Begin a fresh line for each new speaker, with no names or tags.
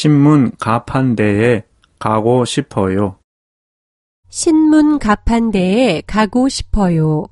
신문 가판대에 가고 싶어요.
신문 가판대에 가고 싶어요.